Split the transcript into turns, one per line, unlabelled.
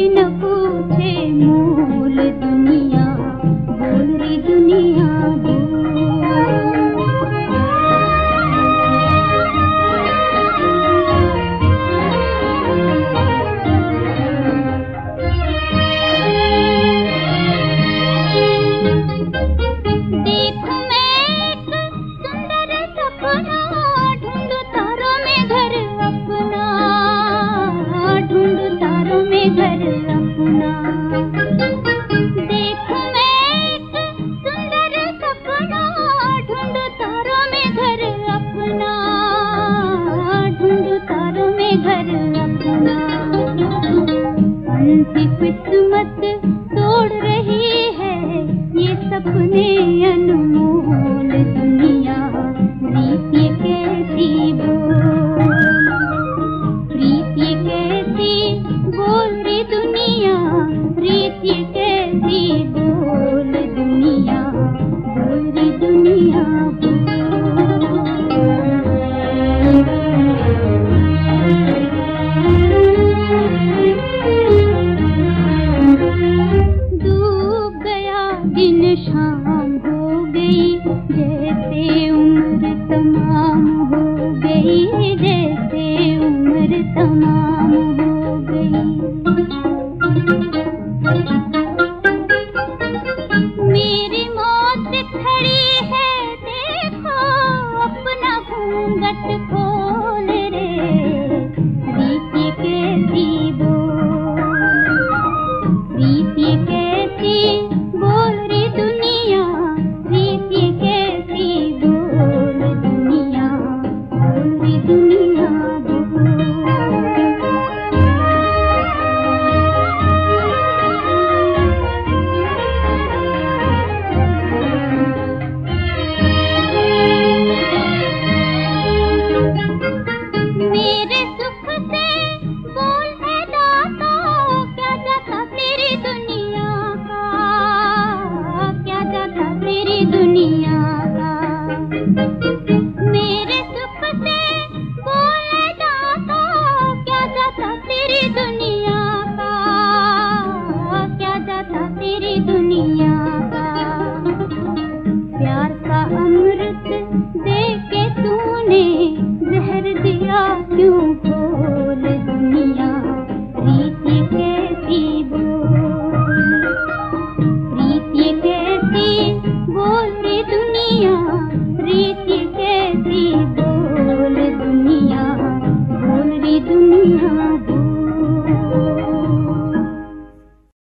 పుట్టినపు किस्मत तोड़ रही है ये सपने अनमोल दुनिया। प्रीति कैसी बोल प्रीति कैसी बोल रे दुनिया प्रीति कैसी बोल दुनिया। बोल रे दुनिया शाम हो गई जैसे उम्र तमाम हो गई जैसे उम्र तमाम हो गई।